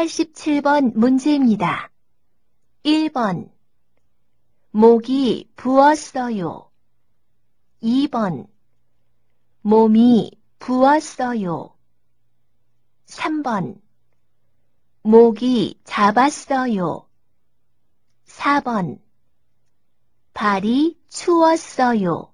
87번 문제입니다. 1번 목이 부었어요. 2번 몸이 부었어요. 3번 목이 잡았어요. 4번 발이 추웠어요.